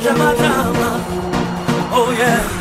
drama, drama. Oh, yeah.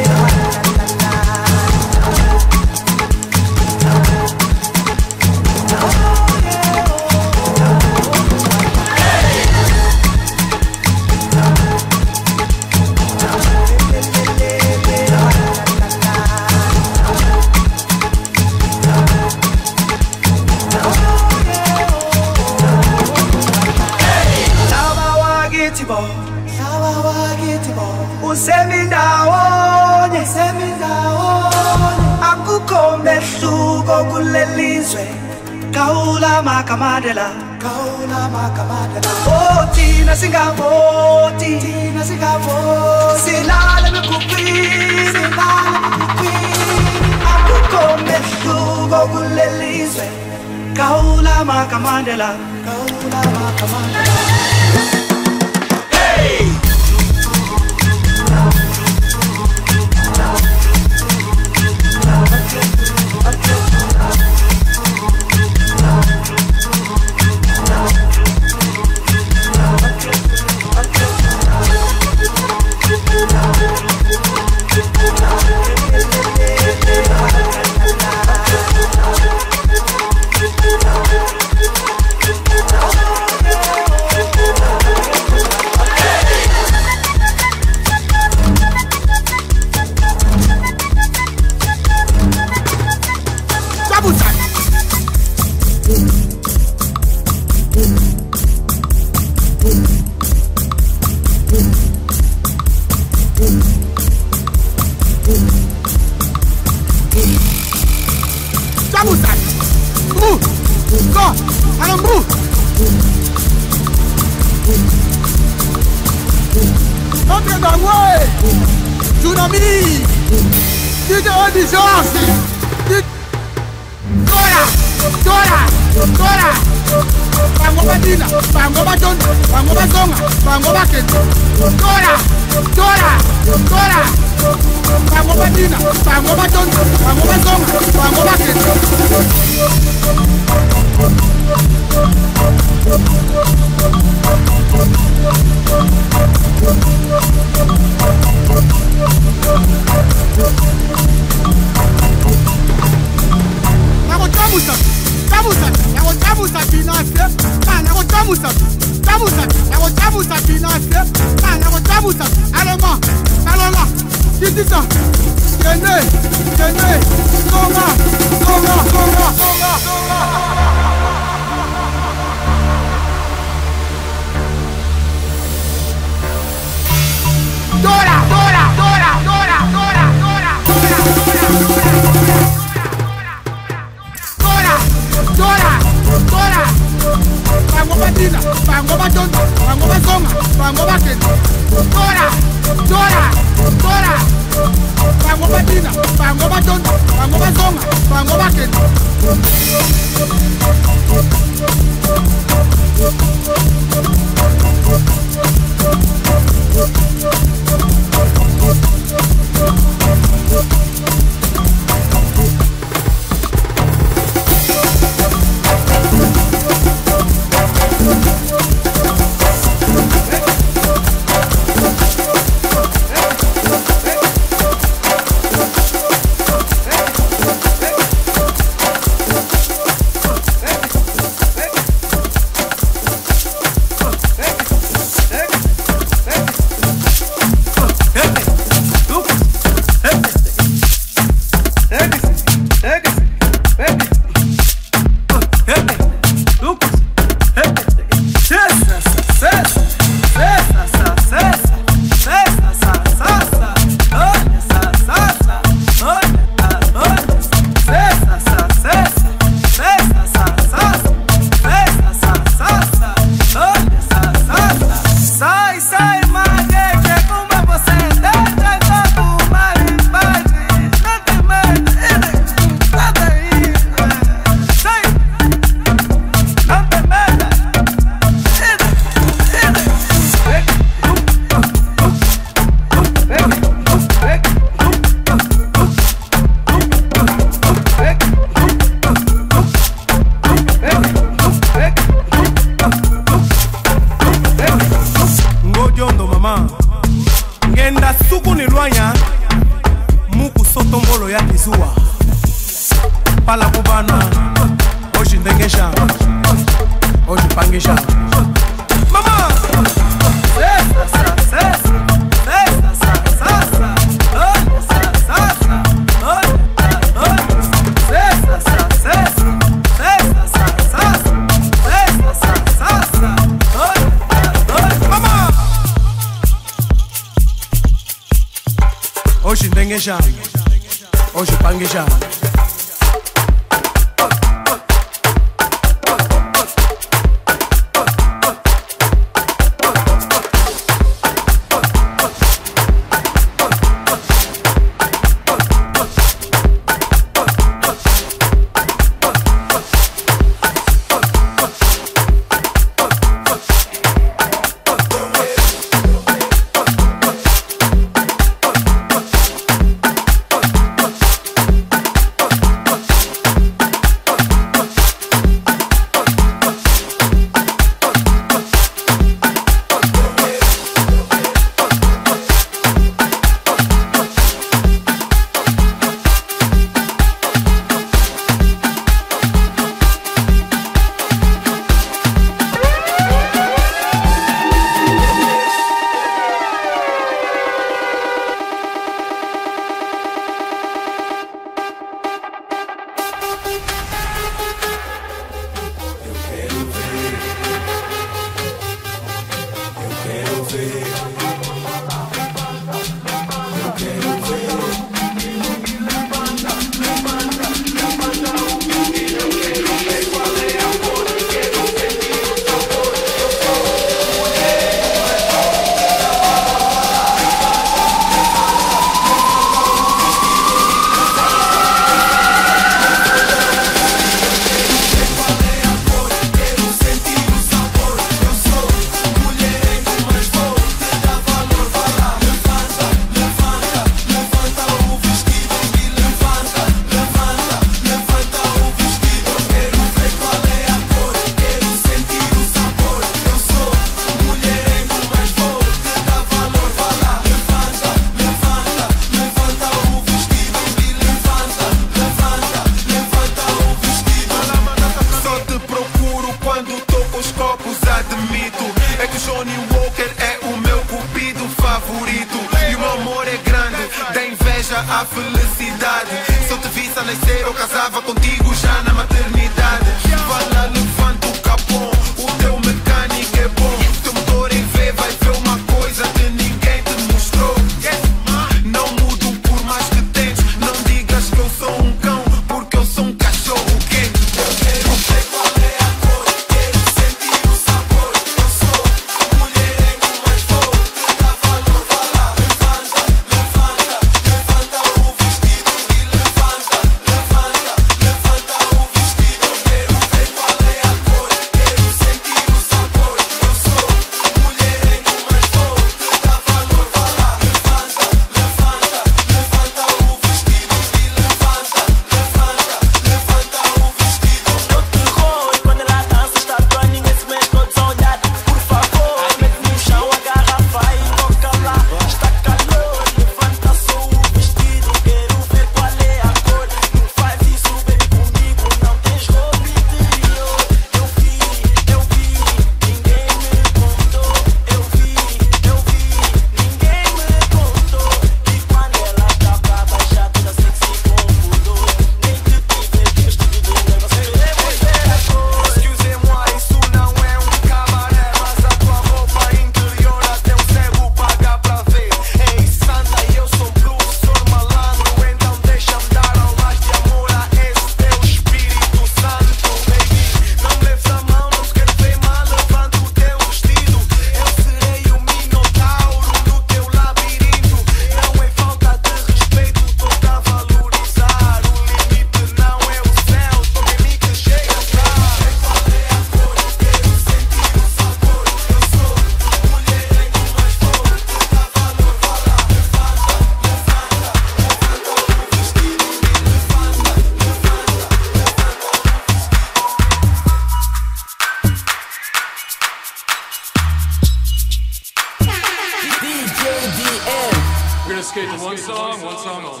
song on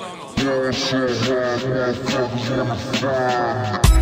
it.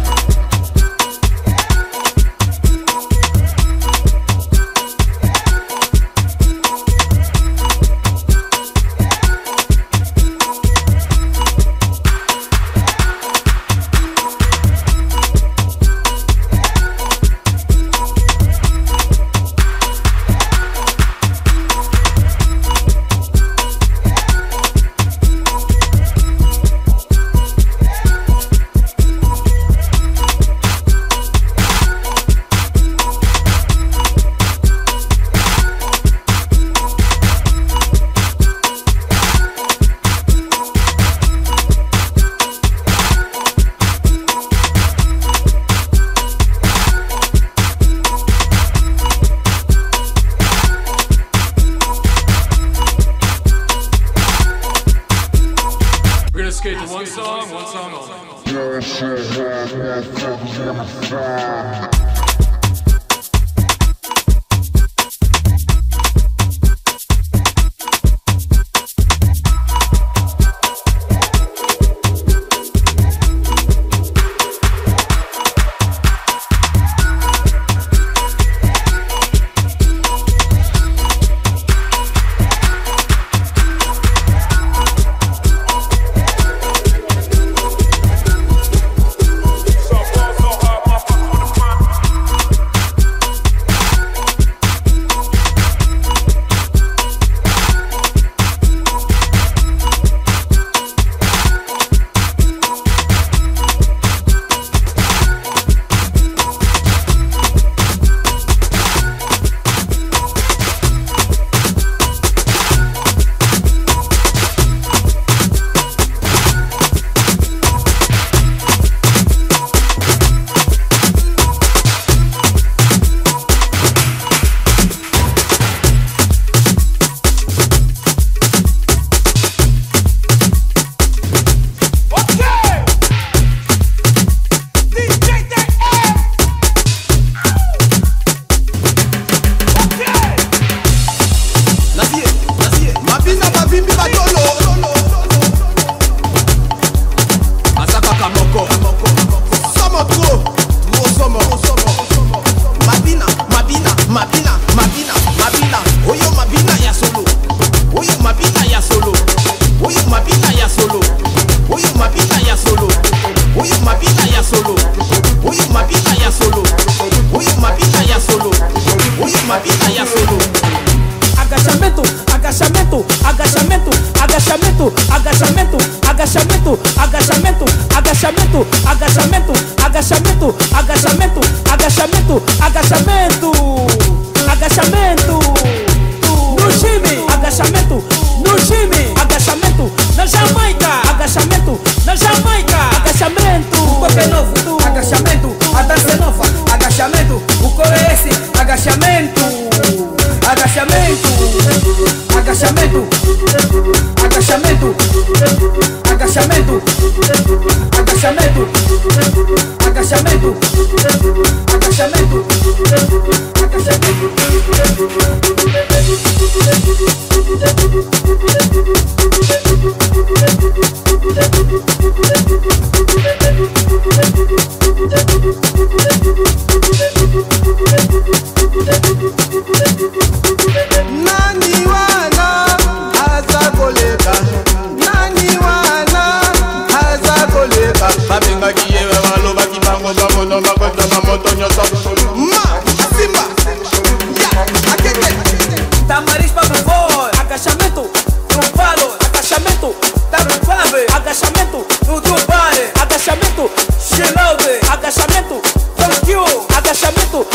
Agachamento do Dubai Agachamento Shinobi Agachamento Tokyo. Agachamento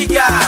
ali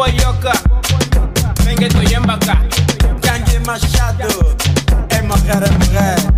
Boboyoka, venga estoy en vaca. Kanye Machado, es mujer.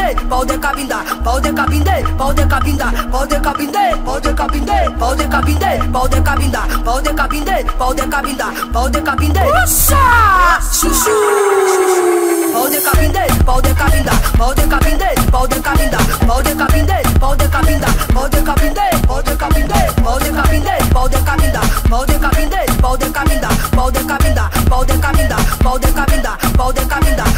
cabinde, pau de cabinda, pau de cabinde, pau de cabinda, pau de cabinde, pau de cabinde, pau de cabinde, pau de cabinda, pau de cabinde, pau de cabinda, pau de cabinde. Uxa! Chuchu! Pau de cabinde, pau de cabinda, pau de cabinde, pau de cabinda, pau de cabinde, pau de cabinda, pau de cabinde, pau de cabinde, pau de cabinde, pau de cabinda, pau de cabinde, pau de cabinda, pau de cabinda, pau de cabinda, pau de cabinda, pau de cabinda.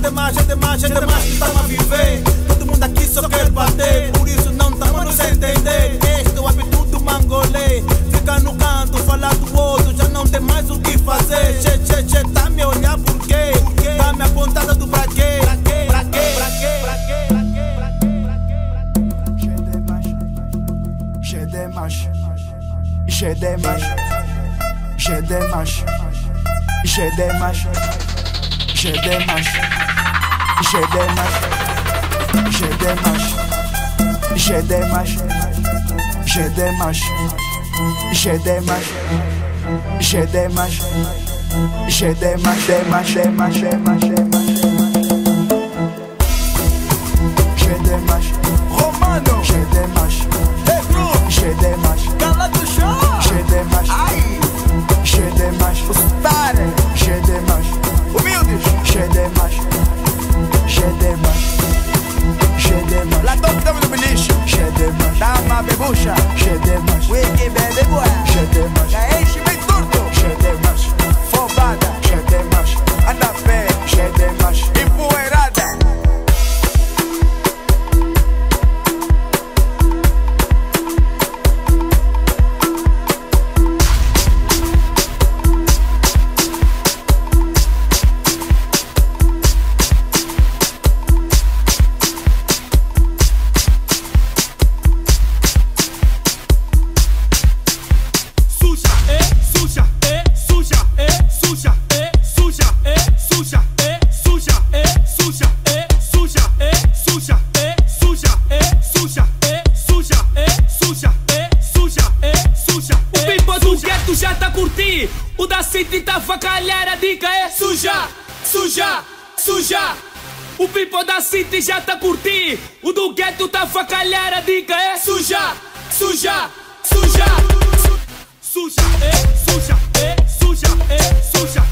demais, é demais, é demais que estamos a viver. Todo mundo aqui só quer bater, por isso não estamos a nos entender. Este é o hábito do mangolê. Fica no canto, falar do outro, já não tem mais o que fazer. Che, che, che, tá me olhar por quê? Tá me apontada do pra quê? Pra quê? Pra quê? Pra quê? Pra quê? Demais, che demais, che demais, che demais, che demais. J'ai des. J'ai des mâches, j'ai des mâches, j'ai des mâches, j'ai des mâches, j'ai des mâches, j'ai des mâches, j'ai des mâches, des mâches, des mâches, des mâches. E já tá curtindo. O do gueto tá facalhar, a dica é suja, suja, suja, suja, é, suja, é, suja, é, suja.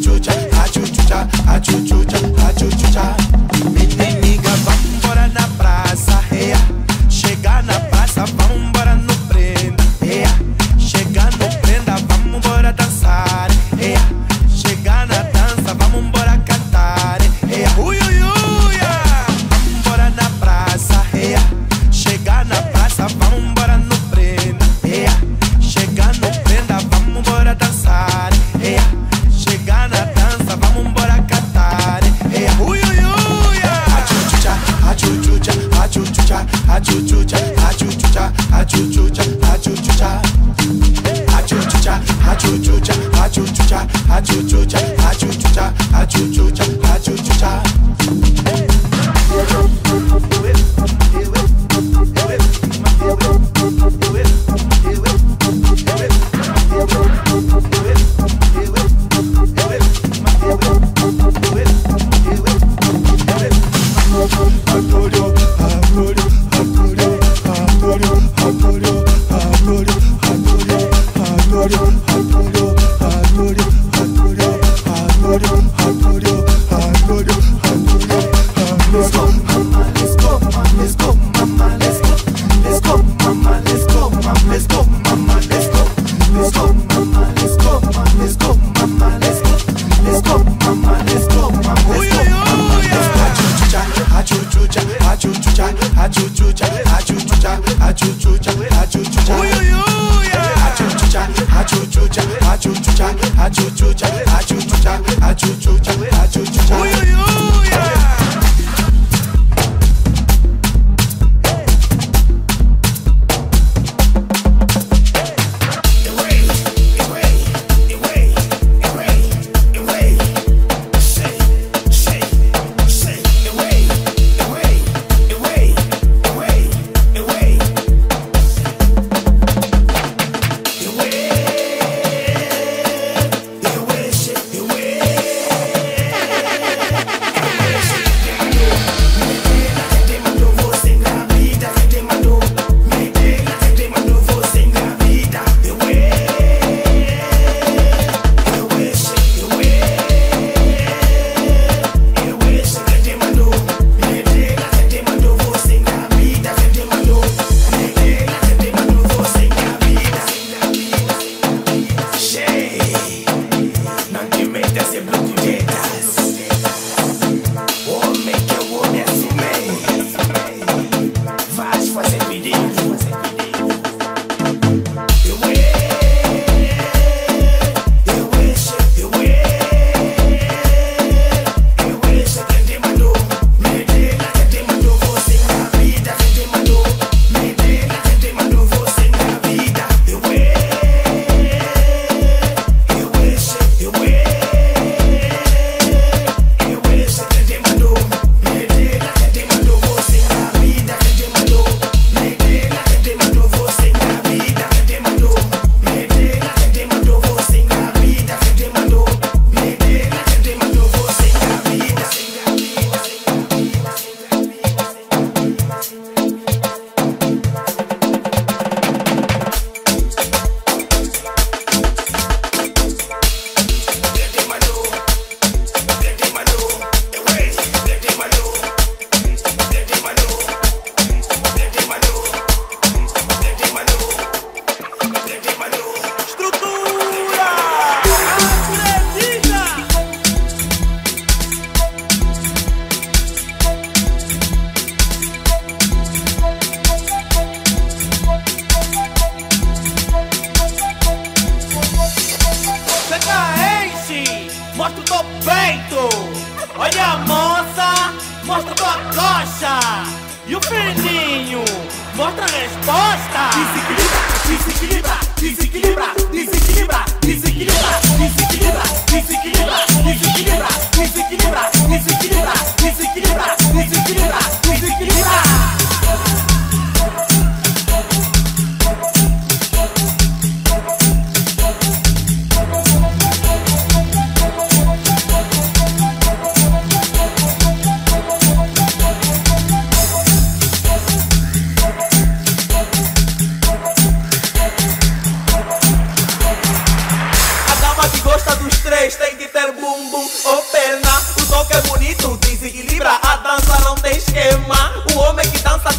tchutchucha, a tchutchucha, a tchutchucha, a tchutchucha. Menina, vai embora na praça, real. Mostra o teu peito. Olha a moça, mostra tua coxa. E o fininho, mostra a resposta. Desequilibra, desequilibra, desequilibra, desequilibra, desequilibra, desequilibra, desequilibra, desequilibra, desequilibra, desequilibra, desequilibra, desequilibra,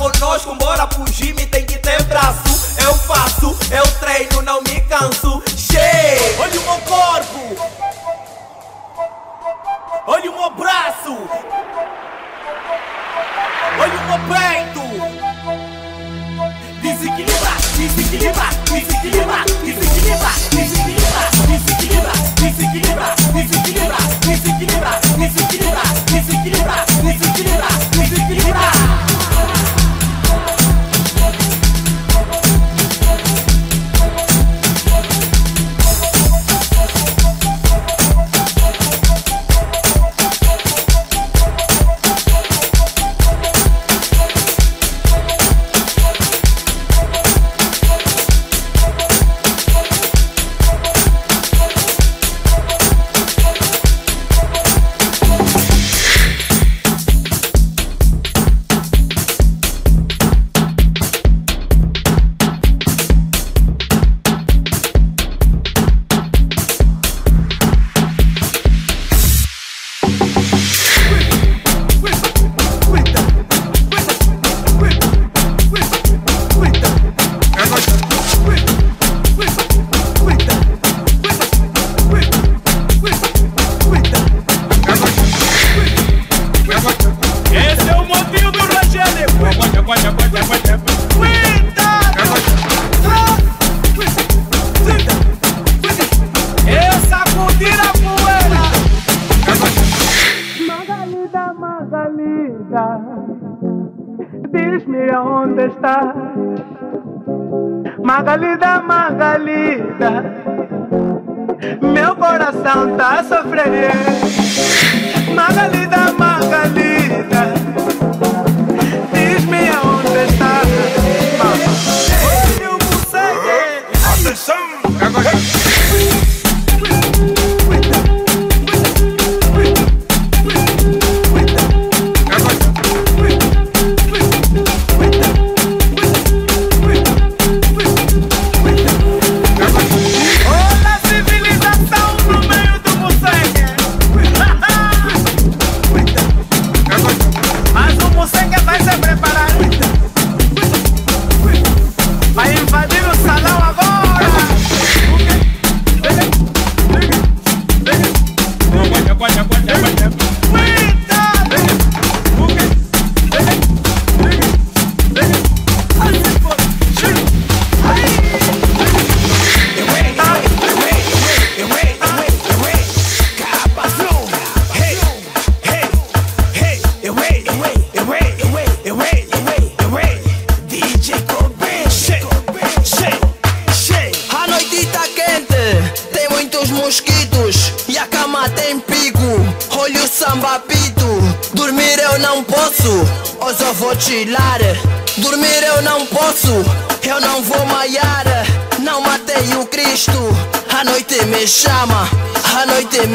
conosco, bora pro gym, tem que ter braço. Eu faço, eu treino, não me canso. Che! Olha o meu corpo! Olha o meu braço! Olha o meu peito! Desequilibra, desequilibra, desequilibra, desequilibra, desequilibra, desequilibra, desequilibra, desequilibra, desequilibra, desequilibra, desequilibra, desequilibra, desequilibra. Meu coração tá sofrendo. Magalida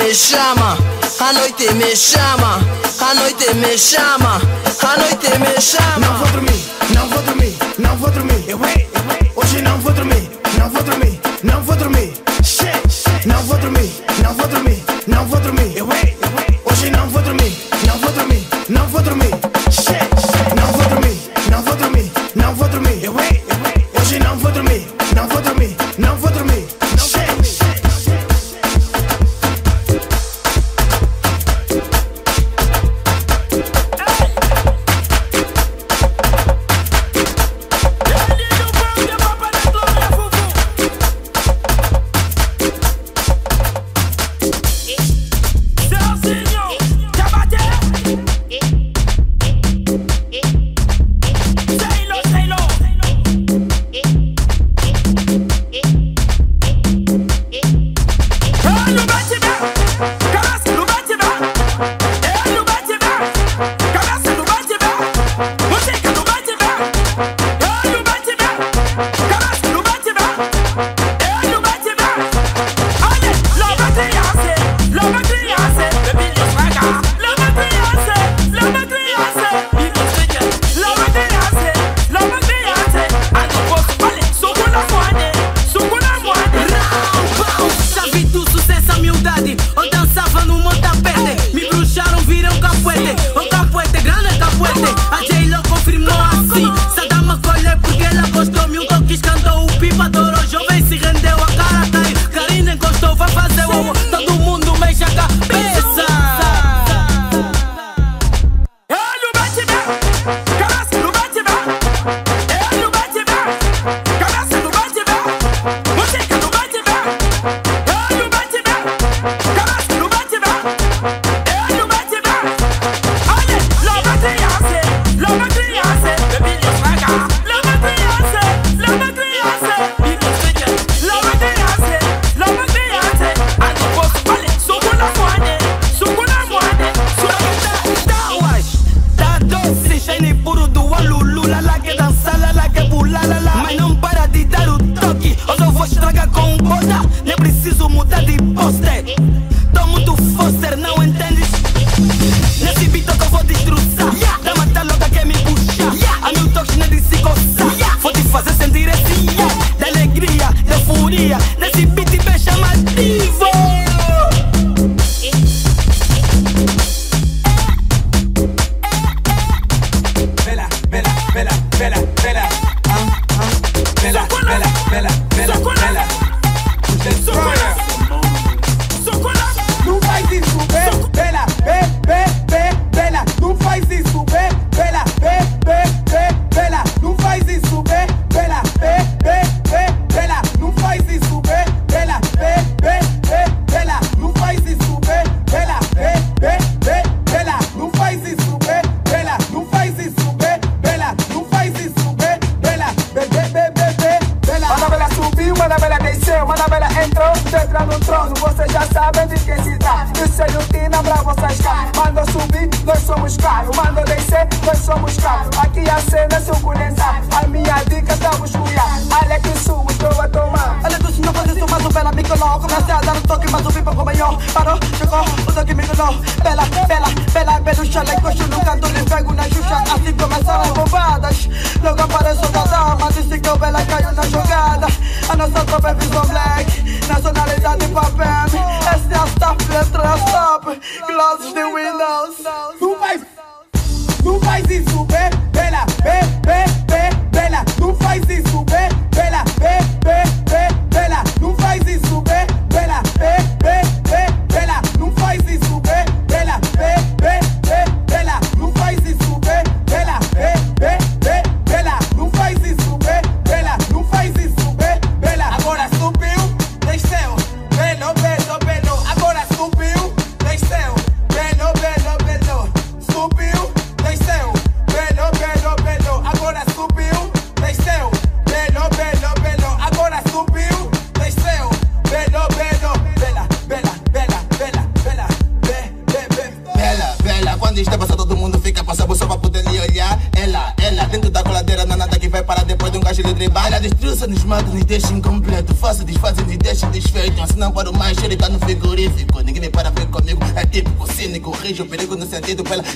me chama, a noite me chama, a noite me chama, a noite me chama. Não vou dormir, não vou dormir, não vou dormir. Eu ei, hoje não vou dormir, não vou dormir, não vou dormir. Não vou dormir, não vou dormir, não vou dormir. Eu ei, hoje não vou dormir, não vou dormir, não vou dormir.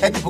Hadi